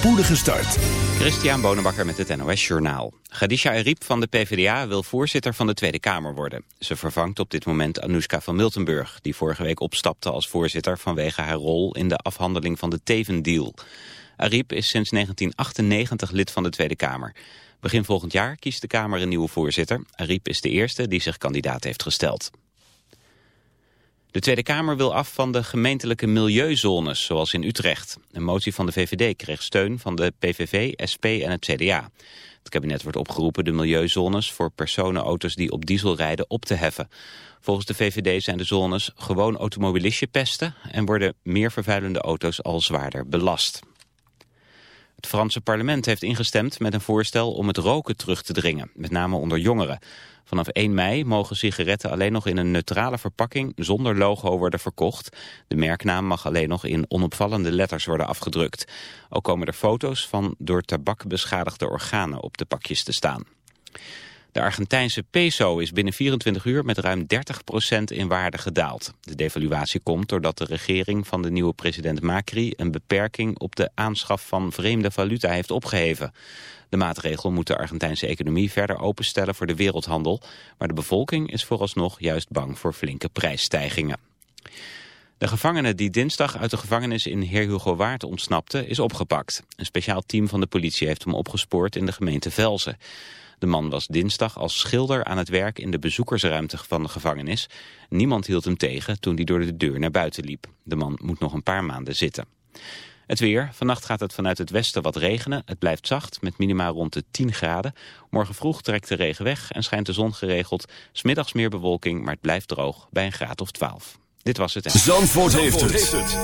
spoedige start. Christian Bonenbakker met het NOS Journaal. Khadija Ariep van de PvdA wil voorzitter van de Tweede Kamer worden. Ze vervangt op dit moment Anoushka van Miltenburg... die vorige week opstapte als voorzitter vanwege haar rol... in de afhandeling van de Teven-deal. Ariep is sinds 1998 lid van de Tweede Kamer. Begin volgend jaar kiest de Kamer een nieuwe voorzitter. Ariep is de eerste die zich kandidaat heeft gesteld. De Tweede Kamer wil af van de gemeentelijke milieuzones, zoals in Utrecht. Een motie van de VVD kreeg steun van de PVV, SP en het CDA. Het kabinet wordt opgeroepen de milieuzones voor personenauto's die op diesel rijden op te heffen. Volgens de VVD zijn de zones gewoon automobilistje pesten en worden meer vervuilende auto's al zwaarder belast. Het Franse parlement heeft ingestemd met een voorstel om het roken terug te dringen, met name onder jongeren. Vanaf 1 mei mogen sigaretten alleen nog in een neutrale verpakking zonder logo worden verkocht. De merknaam mag alleen nog in onopvallende letters worden afgedrukt. Ook komen er foto's van door tabak beschadigde organen op de pakjes te staan. De Argentijnse peso is binnen 24 uur met ruim 30% in waarde gedaald. De devaluatie komt doordat de regering van de nieuwe president Macri een beperking op de aanschaf van vreemde valuta heeft opgeheven. De maatregel moet de Argentijnse economie verder openstellen voor de wereldhandel, maar de bevolking is vooralsnog juist bang voor flinke prijsstijgingen. De gevangene die dinsdag uit de gevangenis in Heer Hugo Waard ontsnapte is opgepakt. Een speciaal team van de politie heeft hem opgespoord in de gemeente Velzen. De man was dinsdag als schilder aan het werk in de bezoekersruimte van de gevangenis. Niemand hield hem tegen toen hij door de deur naar buiten liep. De man moet nog een paar maanden zitten. Het weer. Vannacht gaat het vanuit het westen wat regenen. Het blijft zacht met minima rond de 10 graden. Morgen vroeg trekt de regen weg en schijnt de zon geregeld. Smiddags meer bewolking, maar het blijft droog bij een graad of 12. Dit was het. Zandvoort, Zandvoort heeft, het.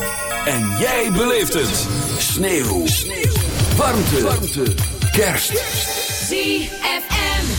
En jij beleeft het. Sneeuw. Sneeuw. Warmte. Warmte. Kerst. ZFM.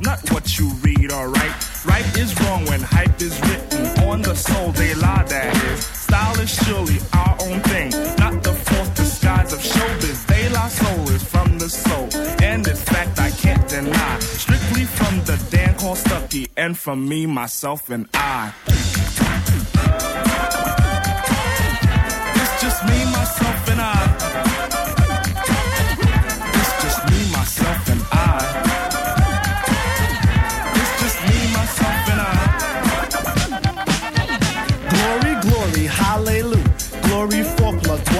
not what you read, alright? Right is wrong when hype is written on the soul, they lie, that is. Style is surely our own thing, not the false disguise of showbiz. De La Soul is from the soul, and in fact I can't deny. Strictly from the Dan called Stucky, and from me, myself, and I.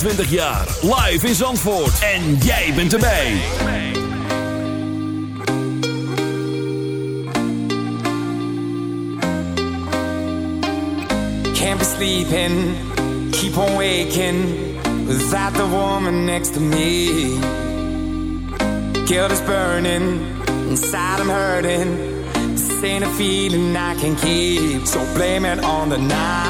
25 jaar. Live in Zandvoort. En jij bent erbij. Can't be sleeping. Keep on waking. Without the woman next to me. Guilt is burning. Inside I'm hurting. This ain't a feeling I can keep. So blame it on the night.